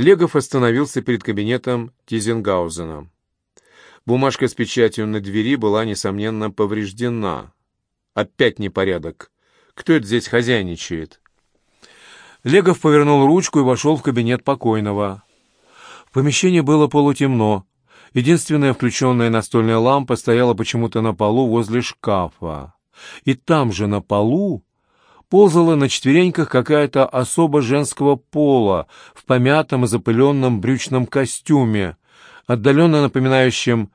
Легов остановился перед кабинетом Тизенгаузена. Бумажка с печатью на двери была, несомненно, повреждена. Опять непорядок. Кто это здесь хозяйничает? Легов повернул ручку и вошел в кабинет покойного. В помещении было полутемно. Единственная включенная настольная лампа стояла почему-то на полу возле шкафа. И там же на полу ползала на четвереньках какая-то особа женского пола в помятом и запыленном брючном костюме, отдаленно напоминающем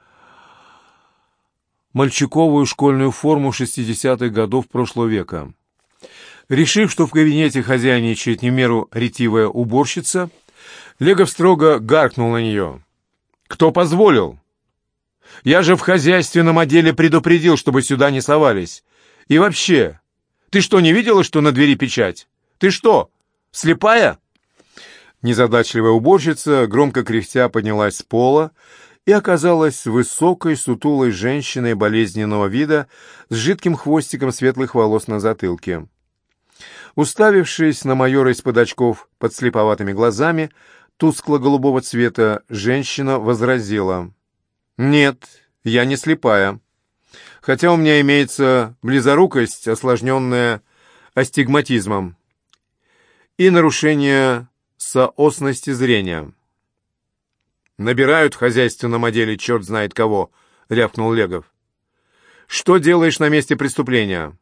мальчиковую школьную форму 60-х годов прошлого века. Решив, что в кабинете хозяйничает не меру ретивая уборщица, Легов строго гаркнул на нее. «Кто позволил? Я же в хозяйственном отделе предупредил, чтобы сюда не совались. И вообще, ты что, не видела, что на двери печать? Ты что, слепая?» Незадачливая уборщица, громко кряхтя, поднялась с пола и оказалась высокой, сутулой женщиной болезненного вида с жидким хвостиком светлых волос на затылке. Уставившись на майора из-под очков под слеповатыми глазами, тускло-голубого цвета, женщина возразила. «Нет, я не слепая. Хотя у меня имеется близорукость, осложненная астигматизмом, и нарушение соосности зрения». «Набирают в хозяйственном отделе черт знает кого», — рявкнул Легов. «Что делаешь на месте преступления?»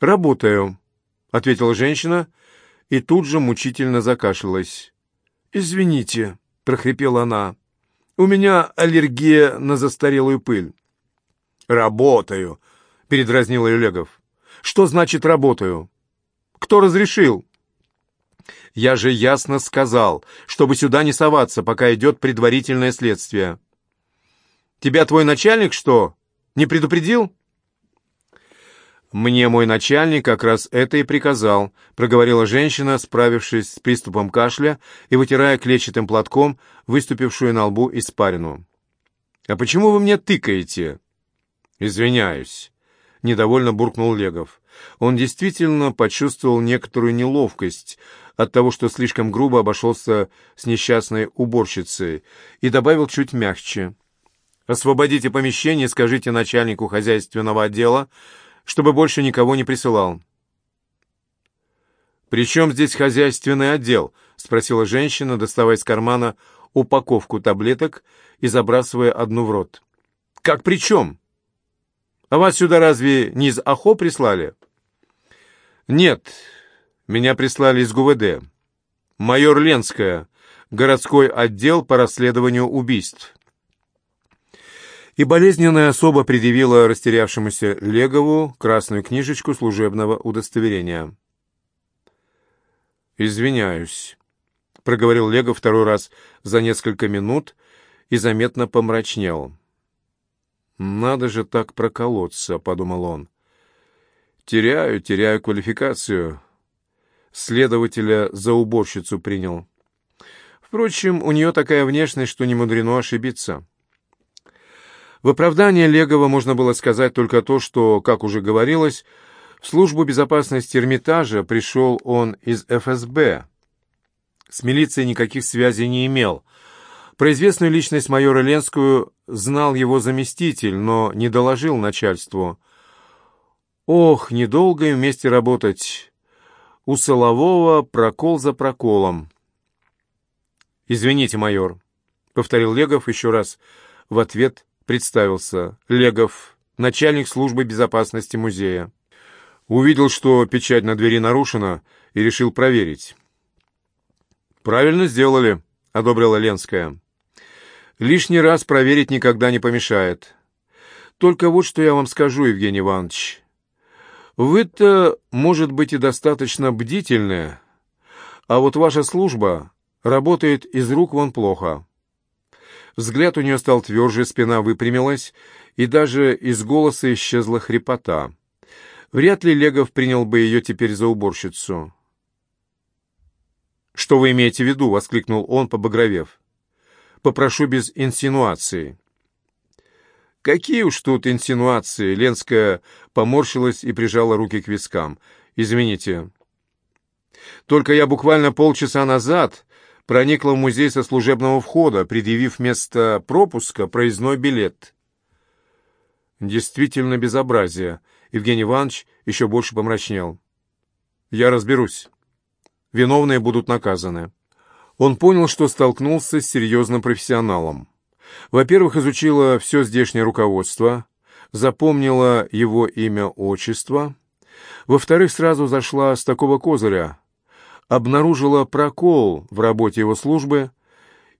«Работаю», — ответила женщина и тут же мучительно закашлялась. «Извините», — прохрипела она, — «у меня аллергия на застарелую пыль». «Работаю», — передразнил ее Легов. «Что значит «работаю»? Кто разрешил?» «Я же ясно сказал, чтобы сюда не соваться, пока идет предварительное следствие». «Тебя твой начальник что, не предупредил?» «Мне мой начальник как раз это и приказал», — проговорила женщина, справившись с приступом кашля и вытирая клетчатым платком выступившую на лбу испарину. «А почему вы мне тыкаете?» «Извиняюсь», — недовольно буркнул Легов. Он действительно почувствовал некоторую неловкость от того, что слишком грубо обошелся с несчастной уборщицей, и добавил чуть мягче. «Освободите помещение и скажите начальнику хозяйственного отдела, чтобы больше никого не присылал. «При чем здесь хозяйственный отдел?» — спросила женщина, доставая из кармана упаковку таблеток и забрасывая одну в рот. «Как при чем? А вас сюда разве не из АХО прислали?» «Нет, меня прислали из ГУВД. Майор Ленская, городской отдел по расследованию убийств» и болезненная особа предъявила растерявшемуся Легову красную книжечку служебного удостоверения. «Извиняюсь», — проговорил Лего второй раз за несколько минут и заметно помрачнел. «Надо же так проколоться», — подумал он. «Теряю, теряю квалификацию». Следователя за уборщицу принял. Впрочем, у нее такая внешность, что не мудрено ошибиться. В оправдание Легова можно было сказать только то, что, как уже говорилось, в службу безопасности Эрмитажа пришел он из ФСБ. С милицией никаких связей не имел. Про известную личность майора Ленскую знал его заместитель, но не доложил начальству. Ох, недолго им вместе работать. У Солового прокол за проколом. «Извините, майор», — повторил Легов еще раз в ответ представился. Легов, начальник службы безопасности музея. Увидел, что печать на двери нарушена, и решил проверить. «Правильно сделали», — одобрила Ленская. «Лишний раз проверить никогда не помешает. Только вот что я вам скажу, Евгений Иванович. Вы-то, может быть, и достаточно бдительны, а вот ваша служба работает из рук вон плохо. Взгляд у нее стал тверже, спина выпрямилась, и даже из голоса исчезла хрипота. Вряд ли Легов принял бы ее теперь за уборщицу. «Что вы имеете в виду?» — воскликнул он, побагровев. «Попрошу без инсинуации». «Какие уж тут инсинуации!» — Ленская поморщилась и прижала руки к вискам. «Извините. Только я буквально полчаса назад проникла в музей со служебного входа, предъявив вместо пропуска проездной билет. Действительно безобразие. Евгений Иванович еще больше помрачнел. «Я разберусь. Виновные будут наказаны». Он понял, что столкнулся с серьезным профессионалом. Во-первых, изучила все здешнее руководство, запомнила его имя-отчество. Во-вторых, сразу зашла с такого козыря, обнаружила прокол в работе его службы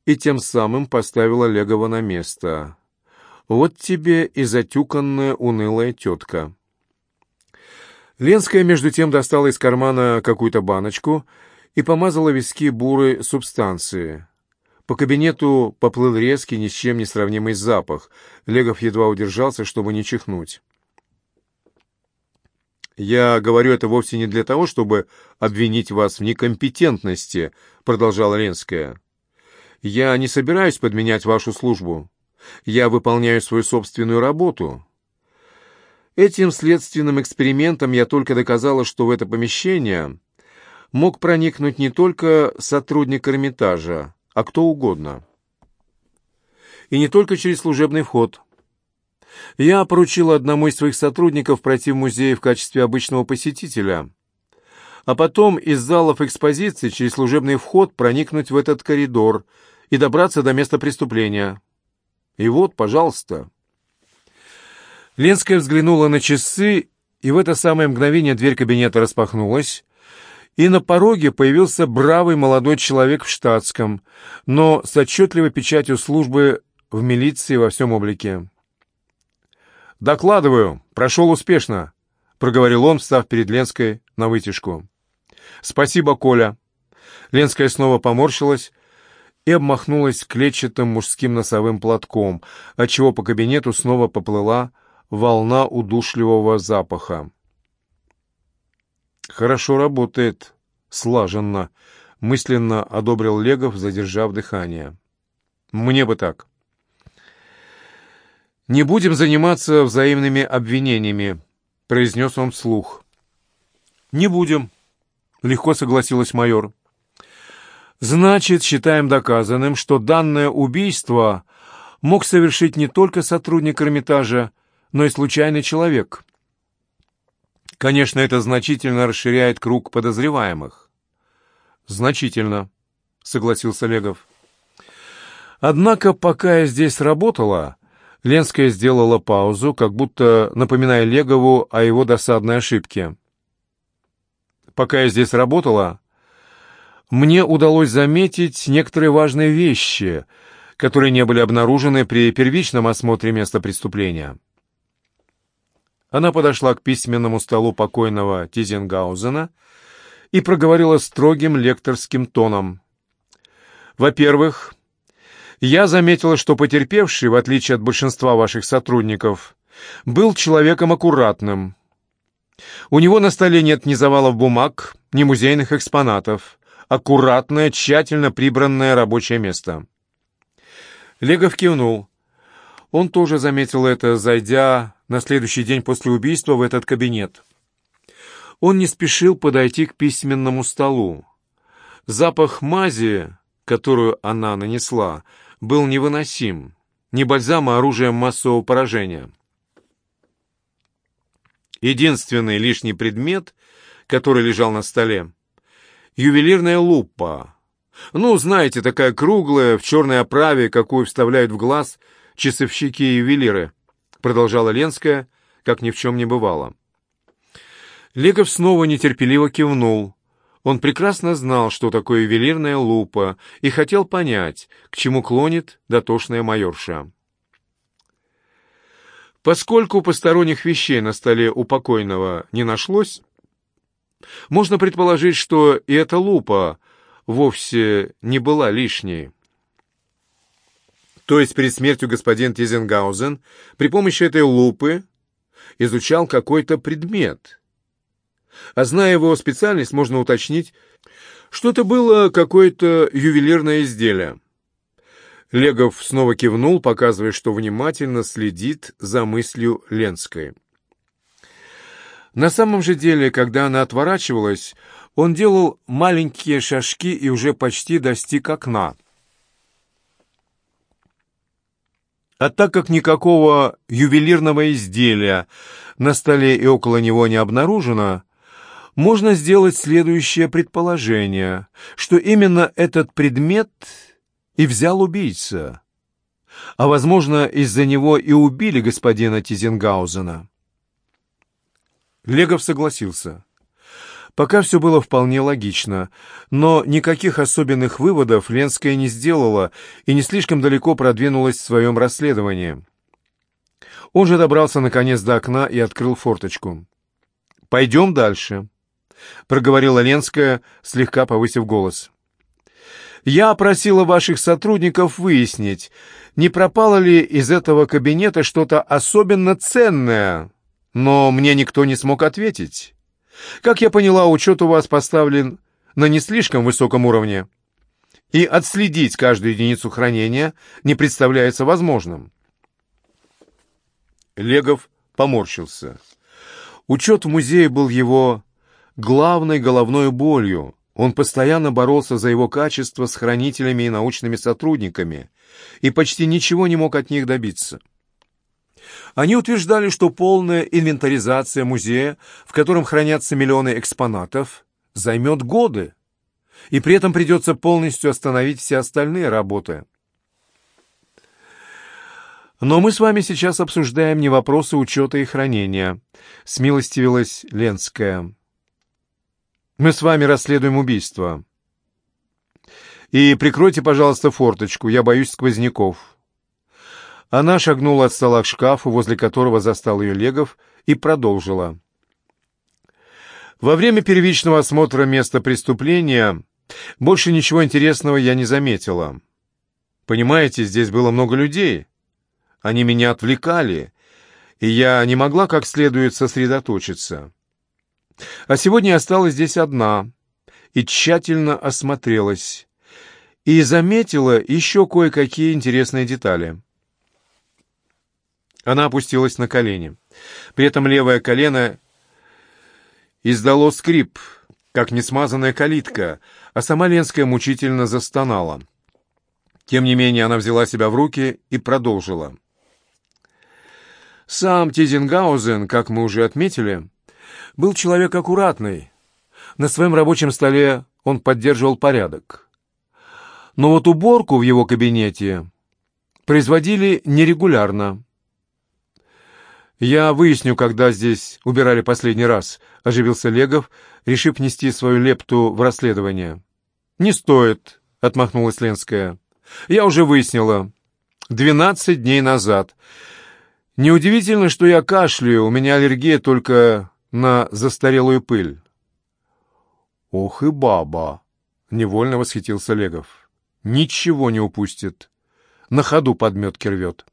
и тем самым поставила Легова на место. Вот тебе и затюканная унылая тетка. Ленская, между тем, достала из кармана какую-то баночку и помазала виски бурой субстанции. По кабинету поплыл резкий, ни с чем не сравнимый запах. Легов едва удержался, чтобы не чихнуть. «Я говорю это вовсе не для того, чтобы обвинить вас в некомпетентности», — продолжала Ленская. «Я не собираюсь подменять вашу службу. Я выполняю свою собственную работу. Этим следственным экспериментом я только доказала, что в это помещение мог проникнуть не только сотрудник Эрмитажа, а кто угодно. И не только через служебный вход. Я поручила одному из своих сотрудников пройти в музей в качестве обычного посетителя, а потом из залов экспозиции через служебный вход проникнуть в этот коридор и добраться до места преступления. И вот, пожалуйста. Ленская взглянула на часы, и в это самое мгновение дверь кабинета распахнулась, и на пороге появился бравый молодой человек в штатском, но с отчетливой печатью службы в милиции во всем облике. «Докладываю, прошел успешно», — проговорил он, встав перед Ленской на вытяжку. «Спасибо, Коля». Ленская снова поморщилась и обмахнулась клетчатым мужским носовым платком, отчего по кабинету снова поплыла волна удушливого запаха. «Хорошо работает, слаженно», — мысленно одобрил Легов, задержав дыхание. «Мне бы так». «Не будем заниматься взаимными обвинениями», — произнес он вслух. «Не будем», — легко согласилась майор. «Значит, считаем доказанным, что данное убийство мог совершить не только сотрудник Эрмитажа, но и случайный человек. Конечно, это значительно расширяет круг подозреваемых». «Значительно», — согласился Легов. «Однако, пока я здесь работала...» Ленская сделала паузу, как будто напоминая Легову о его досадной ошибке. «Пока я здесь работала, мне удалось заметить некоторые важные вещи, которые не были обнаружены при первичном осмотре места преступления». Она подошла к письменному столу покойного Тизенгаузена и проговорила строгим лекторским тоном. «Во-первых, я заметила, что потерпевший, в отличие от большинства ваших сотрудников, был человеком аккуратным. У него на столе нет ни завалов бумаг, ни музейных экспонатов. Аккуратное, тщательно прибранное рабочее место. Легов кивнул. Он тоже заметил это, зайдя на следующий день после убийства в этот кабинет. Он не спешил подойти к письменному столу. Запах мази, которую она нанесла, был невыносим. Не бальзам, а оружием массового поражения. Единственный лишний предмет, который лежал на столе — ювелирная лупа. Ну, знаете, такая круглая, в черной оправе, какую вставляют в глаз часовщики и ювелиры, продолжала Ленская, как ни в чем не бывало. Легов снова нетерпеливо кивнул. Он прекрасно знал, что такое ювелирная лупа, и хотел понять, к чему клонит дотошная майорша. Поскольку посторонних вещей на столе у покойного не нашлось, можно предположить, что и эта лупа вовсе не была лишней. То есть перед смертью господин Тизенгаузен при помощи этой лупы изучал какой-то предмет — а зная его специальность, можно уточнить, что это было какое-то ювелирное изделие. Легов снова кивнул, показывая, что внимательно следит за мыслью Ленской. На самом же деле, когда она отворачивалась, Он делал маленькие шажки и уже почти достиг окна. А так как никакого ювелирного изделия на столе и около него не обнаружено, можно сделать следующее предположение, что именно этот предмет и взял убийца. А, возможно, из-за него и убили господина Тизенгаузена. Легов согласился. Пока все было вполне логично, но никаких особенных выводов Ленская не сделала и не слишком далеко продвинулась в своем расследовании. Он же добрался наконец до окна и открыл форточку. «Пойдем дальше», — проговорила Ленская, слегка повысив голос. «Я просила ваших сотрудников выяснить, не пропало ли из этого кабинета что-то особенно ценное, но мне никто не смог ответить». Как я поняла, учет у вас поставлен на не слишком высоком уровне, и отследить каждую единицу хранения не представляется возможным. Легов поморщился. Учет в музее был его главной головной болью. Он постоянно боролся за его качество с хранителями и научными сотрудниками и почти ничего не мог от них добиться. Они утверждали, что полная инвентаризация музея, в котором хранятся миллионы экспонатов, займет годы, и при этом придется полностью остановить все остальные работы. Но мы с вами сейчас обсуждаем не вопросы учета и хранения, смилостивилась Ленская. Мы с вами расследуем убийство. И прикройте, пожалуйста, форточку, я боюсь сквозняков. Она шагнула от стола к шкафу, возле которого застал ее Легов, и продолжила. Во время первичного осмотра места преступления больше ничего интересного я не заметила. Понимаете, здесь было много людей. Они меня отвлекали, и я не могла как следует сосредоточиться. А сегодня я осталась здесь одна и тщательно осмотрелась, и заметила еще кое-какие интересные детали. Она опустилась на колени. При этом левое колено издало скрип, как несмазанная калитка, а сама Ленская мучительно застонала. Тем не менее она взяла себя в руки и продолжила. Сам Тизенгаузен, как мы уже отметили, был человек аккуратный. На своем рабочем столе он поддерживал порядок. Но вот уборку в его кабинете производили нерегулярно. «Я выясню, когда здесь убирали последний раз», — оживился Легов, решив нести свою лепту в расследование. «Не стоит», — отмахнулась Ленская. «Я уже выяснила. Двенадцать дней назад. Неудивительно, что я кашляю, у меня аллергия только на застарелую пыль». «Ох и баба!» — невольно восхитился Легов. «Ничего не упустит. На ходу подметки рвет».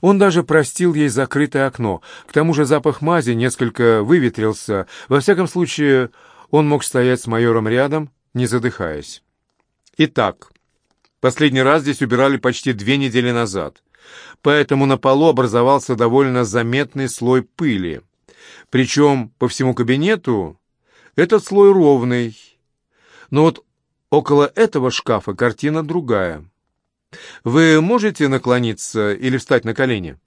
Он даже простил ей закрытое окно. К тому же запах мази несколько выветрился. Во всяком случае, он мог стоять с майором рядом, не задыхаясь. Итак, последний раз здесь убирали почти две недели назад. Поэтому на полу образовался довольно заметный слой пыли. Причем по всему кабинету этот слой ровный. Но вот около этого шкафа картина другая. Вы можете наклониться или встать на колени?»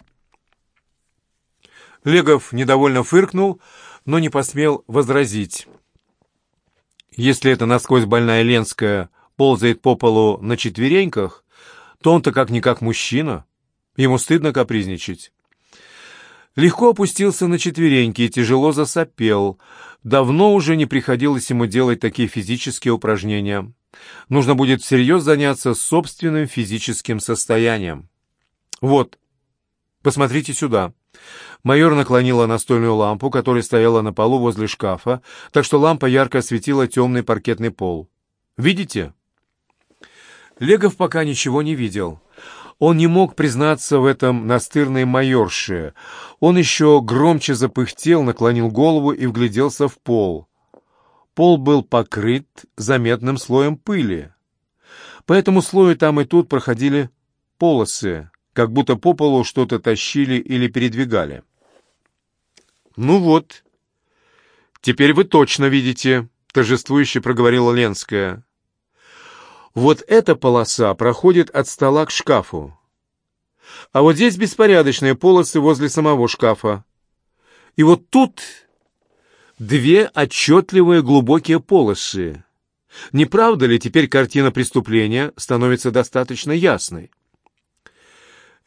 Легов недовольно фыркнул, но не посмел возразить. Если это насквозь больная Ленская ползает по полу на четвереньках, то он-то как-никак мужчина. Ему стыдно капризничать. Легко опустился на четвереньки и тяжело засопел. Давно уже не приходилось ему делать такие физические упражнения. Нужно будет всерьез заняться собственным физическим состоянием. Вот, посмотрите сюда. Майор наклонила настольную лампу, которая стояла на полу возле шкафа, так что лампа ярко осветила темный паркетный пол. Видите? Легов пока ничего не видел. Он не мог признаться в этом настырной майорше. Он еще громче запыхтел, наклонил голову и вгляделся в пол. Пол был покрыт заметным слоем пыли. По этому слою там и тут проходили полосы, как будто по полу что-то тащили или передвигали. «Ну вот, теперь вы точно видите», торжествующе проговорила Ленская. «Вот эта полоса проходит от стола к шкафу. А вот здесь беспорядочные полосы возле самого шкафа. И вот тут две отчетливые глубокие полосы. Не правда ли теперь картина преступления становится достаточно ясной?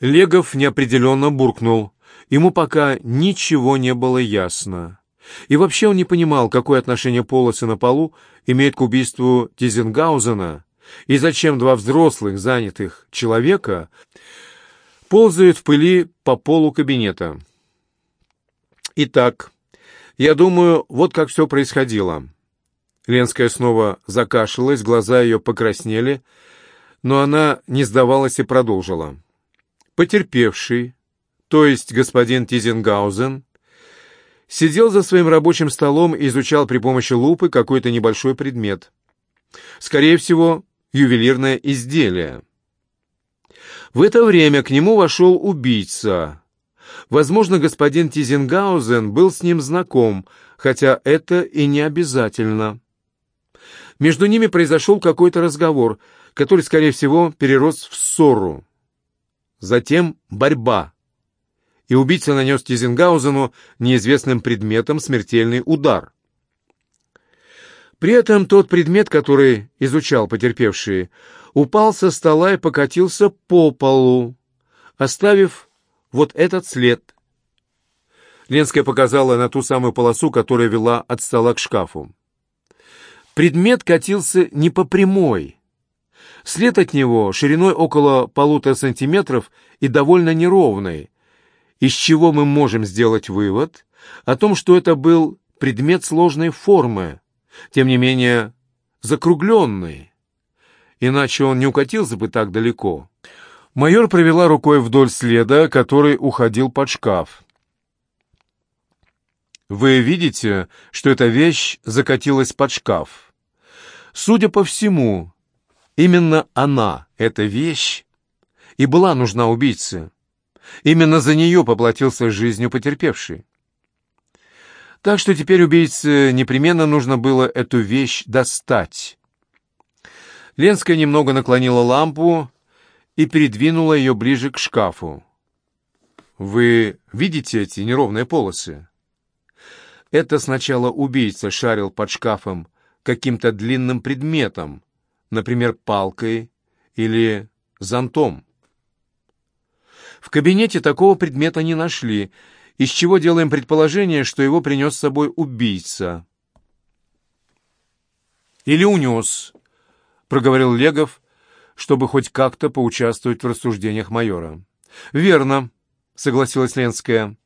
Легов неопределенно буркнул. Ему пока ничего не было ясно. И вообще он не понимал, какое отношение полосы на полу имеют к убийству Тизенгаузена, и зачем два взрослых, занятых человека, ползают в пыли по полу кабинета. Итак, я думаю, вот как все происходило. Ленская снова закашлялась, глаза ее покраснели, но она не сдавалась и продолжила. Потерпевший, то есть господин Тизенгаузен, сидел за своим рабочим столом и изучал при помощи лупы какой-то небольшой предмет. Скорее всего, ювелирное изделие. В это время к нему вошел убийца. Возможно, господин Тизенгаузен был с ним знаком, хотя это и не обязательно. Между ними произошел какой-то разговор, который, скорее всего, перерос в ссору. Затем борьба. И убийца нанес Тизенгаузену неизвестным предметом смертельный удар. При этом тот предмет, который изучал потерпевший, упал со стола и покатился по полу, оставив вот этот след. Ленская показала на ту самую полосу, которая вела от стола к шкафу. Предмет катился не по прямой. След от него шириной около полутора сантиметров и довольно неровный, из чего мы можем сделать вывод о том, что это был предмет сложной формы, тем не менее закругленный. Иначе он не укатился бы так далеко. Майор провела рукой вдоль следа, который уходил под шкаф. Вы видите, что эта вещь закатилась под шкаф. Судя по всему, именно она, эта вещь, и была нужна убийце. Именно за нее поплатился жизнью потерпевший. Так что теперь убийце непременно нужно было эту вещь достать. Ленская немного наклонила лампу и передвинула ее ближе к шкафу. «Вы видите эти неровные полосы?» Это сначала убийца шарил под шкафом каким-то длинным предметом, например, палкой или зонтом. В кабинете такого предмета не нашли, из чего делаем предположение, что его принес с собой убийца. «Или унес», — проговорил Легов, чтобы хоть как-то поучаствовать в рассуждениях майора. «Верно», — согласилась Ленская.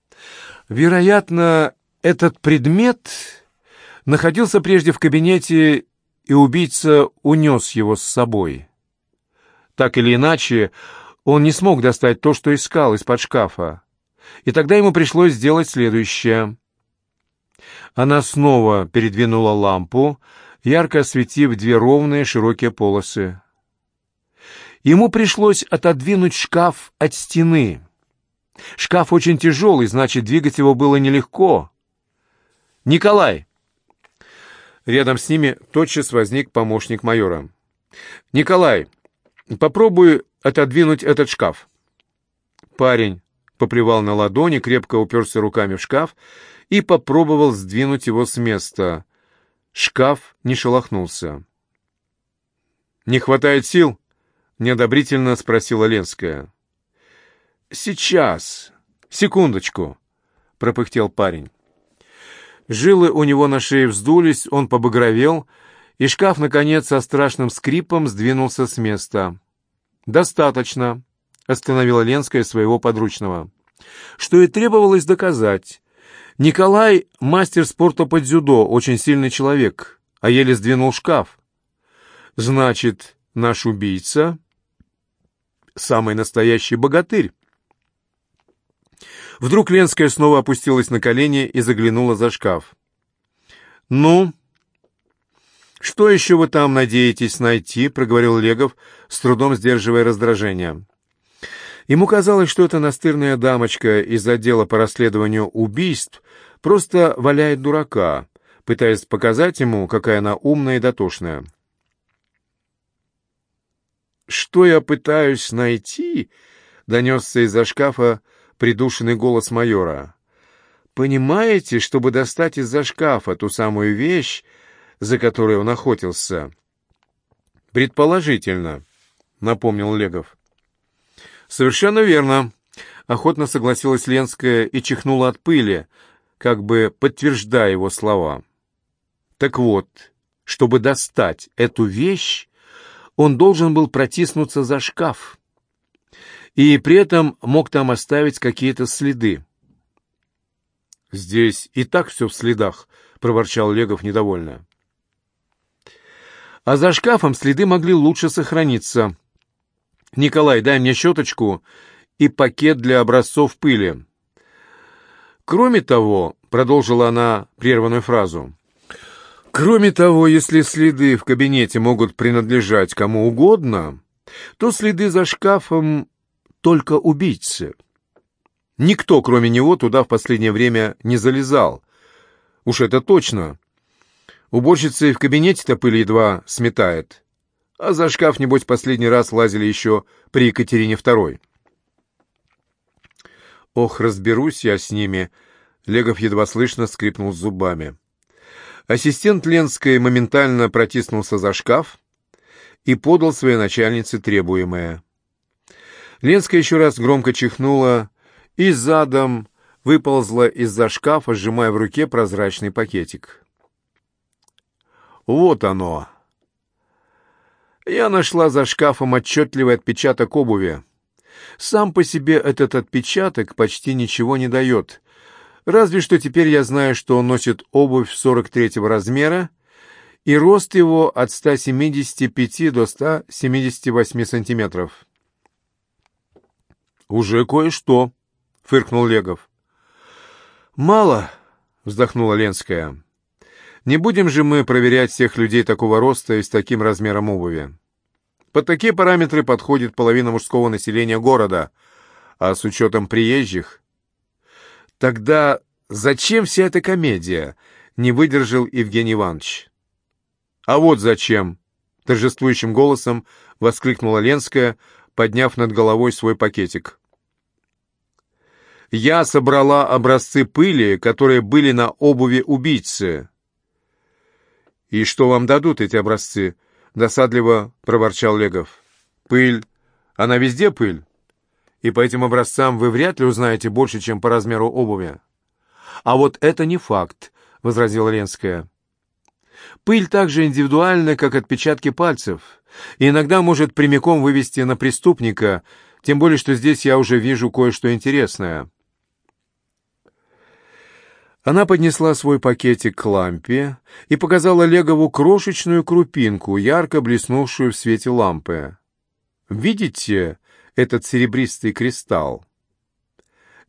«Вероятно, этот предмет находился прежде в кабинете, и убийца унес его с собой. Так или иначе, он не смог достать то, что искал из-под шкафа. И тогда ему пришлось сделать следующее. Она снова передвинула лампу, ярко осветив две ровные широкие полосы. Ему пришлось отодвинуть шкаф от стены. Шкаф очень тяжелый, значит, двигать его было нелегко. «Николай!» Рядом с ними тотчас возник помощник майора. «Николай, попробуй отодвинуть этот шкаф». Парень поплевал на ладони, крепко уперся руками в шкаф и попробовал сдвинуть его с места. Шкаф не шелохнулся. «Не хватает сил?» — неодобрительно спросила Ленская. «Сейчас. Секундочку», — пропыхтел парень. Жилы у него на шее вздулись, он побагровел, и шкаф, наконец, со страшным скрипом сдвинулся с места. «Достаточно», — остановила Ленская своего подручного. Что и требовалось доказать. Николай — мастер спорта по дзюдо, очень сильный человек, а еле сдвинул шкаф. Значит, наш убийца — самый настоящий богатырь. Вдруг Ленская снова опустилась на колени и заглянула за шкаф. «Ну, что еще вы там надеетесь найти?» — проговорил Легов, с трудом сдерживая раздражение. Ему казалось, что эта настырная дамочка из отдела по расследованию убийств просто валяет дурака, пытаясь показать ему, какая она умная и дотошная. «Что я пытаюсь найти?» — донесся из-за шкафа придушенный голос майора. «Понимаете, чтобы достать из-за шкафа ту самую вещь, за которой он охотился?» «Предположительно», — напомнил Легов. «Совершенно верно», — охотно согласилась Ленская и чихнула от пыли, как бы подтверждая его слова. «Так вот, чтобы достать эту вещь, он должен был протиснуться за шкаф, и при этом мог там оставить какие-то следы». «Здесь и так все в следах», — проворчал Легов недовольно. «А за шкафом следы могли лучше сохраниться», «Николай, дай мне щеточку и пакет для образцов пыли». «Кроме того», — продолжила она прерванную фразу, «кроме того, если следы в кабинете могут принадлежать кому угодно, то следы за шкафом только убийцы. Никто, кроме него, туда в последнее время не залезал. Уж это точно. Уборщица и в кабинете-то пыль едва сметает а за шкаф, небось, последний раз лазили еще при Екатерине II. Ох, разберусь я с ними. Легов едва слышно скрипнул зубами. Ассистент Ленской моментально протиснулся за шкаф и подал своей начальнице требуемое. Ленская еще раз громко чихнула и задом выползла из-за шкафа, сжимая в руке прозрачный пакетик. «Вот оно!» Я нашла за шкафом отчетливый отпечаток обуви. Сам по себе этот отпечаток почти ничего не дает. Разве что теперь я знаю, что он носит обувь 43 размера, и рост его от 175 до 178 сантиметров. «Уже кое-что», — фыркнул Легов. «Мало», — вздохнула Ленская. Не будем же мы проверять всех людей такого роста и с таким размером обуви. Под такие параметры подходит половина мужского населения города, а с учетом приезжих... Тогда зачем вся эта комедия? Не выдержал Евгений Иванович. А вот зачем? Торжествующим голосом воскликнула Ленская, подняв над головой свой пакетик. Я собрала образцы пыли, которые были на обуви убийцы. «И что вам дадут эти образцы?» — досадливо проворчал Легов. «Пыль. Она везде пыль. И по этим образцам вы вряд ли узнаете больше, чем по размеру обуви». «А вот это не факт», — возразила Ленская. «Пыль так же индивидуальна, как отпечатки пальцев, и иногда может прямиком вывести на преступника, тем более, что здесь я уже вижу кое-что интересное». Она поднесла свой пакетик к лампе и показала Легову крошечную крупинку, ярко блеснувшую в свете лампы. «Видите этот серебристый кристалл?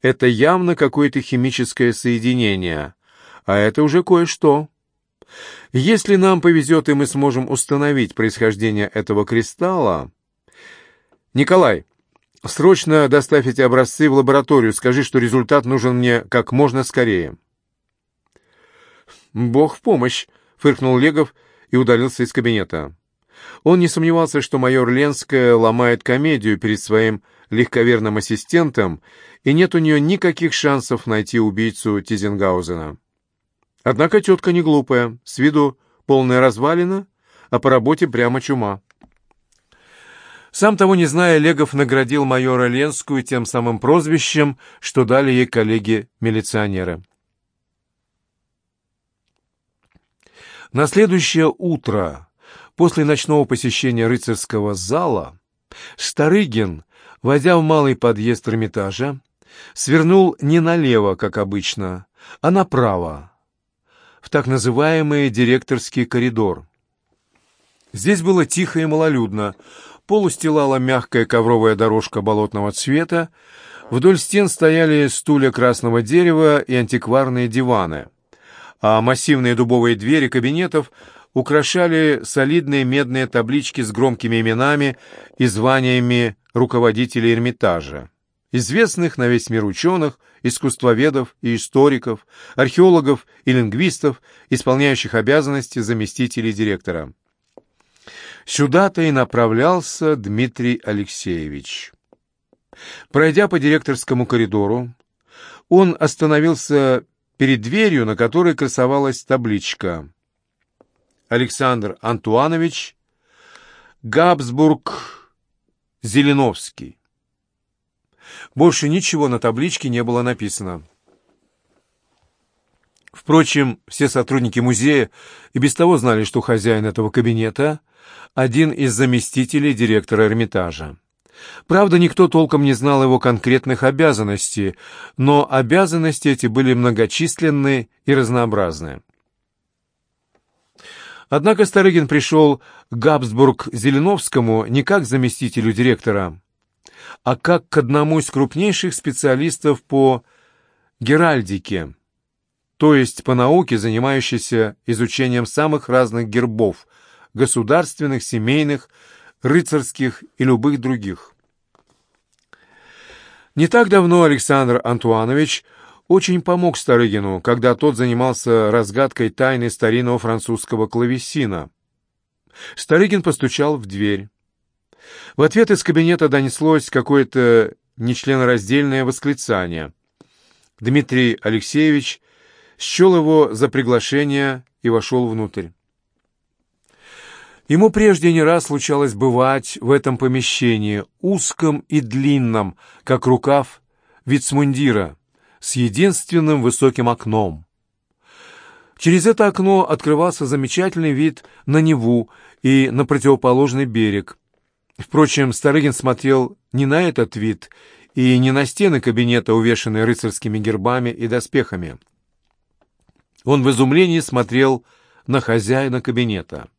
Это явно какое-то химическое соединение, а это уже кое-что. Если нам повезет и мы сможем установить происхождение этого кристалла... Николай, срочно доставь эти образцы в лабораторию, скажи, что результат нужен мне как можно скорее». «Бог в помощь!» — фыркнул Легов и удалился из кабинета. Он не сомневался, что майор Ленская ломает комедию перед своим легковерным ассистентом, и нет у нее никаких шансов найти убийцу Тизенгаузена. Однако тетка не глупая, с виду полная развалина, а по работе прямо чума. Сам того не зная, Легов наградил майора Ленскую тем самым прозвищем, что дали ей коллеги-милиционеры. На следующее утро, после ночного посещения рыцарского зала, Старыгин, войдя в малый подъезд Эрмитажа, свернул не налево, как обычно, а направо, в так называемый директорский коридор. Здесь было тихо и малолюдно, пол устилала мягкая ковровая дорожка болотного цвета, вдоль стен стояли стулья красного дерева и антикварные диваны — а массивные дубовые двери кабинетов украшали солидные медные таблички с громкими именами и званиями руководителей Эрмитажа. известных на весь мир ученых, искусствоведов и историков, археологов и лингвистов, исполняющих обязанности заместителей директора. Сюда-то и направлялся Дмитрий Алексеевич. Пройдя по директорскому коридору, он остановился перед дверью, на которой красовалась табличка «Александр Антуанович Габсбург Зеленовский». Больше ничего на табличке не было написано. Впрочем, все сотрудники музея и без того знали, что хозяин этого кабинета – один из заместителей директора Эрмитажа. Правда, никто толком не знал его конкретных обязанностей, но обязанности эти были многочисленны и разнообразны. Однако Старыгин пришел к Габсбург-Зеленовскому не как заместителю директора, а как к одному из крупнейших специалистов по геральдике, то есть по науке, занимающейся изучением самых разных гербов, государственных, семейных, рыцарских и любых других. Не так давно Александр Антуанович очень помог Старыгину, когда тот занимался разгадкой тайны старинного французского клавесина. Старыгин постучал в дверь. В ответ из кабинета донеслось какое-то нечленораздельное восклицание. Дмитрий Алексеевич счел его за приглашение и вошел внутрь. Ему прежде не раз случалось бывать в этом помещении, узком и длинном, как рукав вицмундира, с единственным высоким окном. Через это окно открывался замечательный вид на Неву и на противоположный берег. Впрочем, Старыгин смотрел не на этот вид и не на стены кабинета, увешанные рыцарскими гербами и доспехами. Он в изумлении смотрел на хозяина кабинета.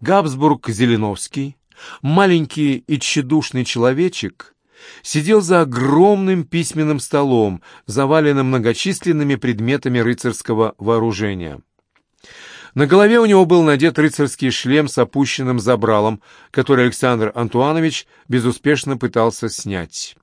Габсбург-Зеленовский, маленький и тщедушный человечек, сидел за огромным письменным столом, заваленным многочисленными предметами рыцарского вооружения. На голове у него был надет рыцарский шлем с опущенным забралом, который Александр Антуанович безуспешно пытался снять.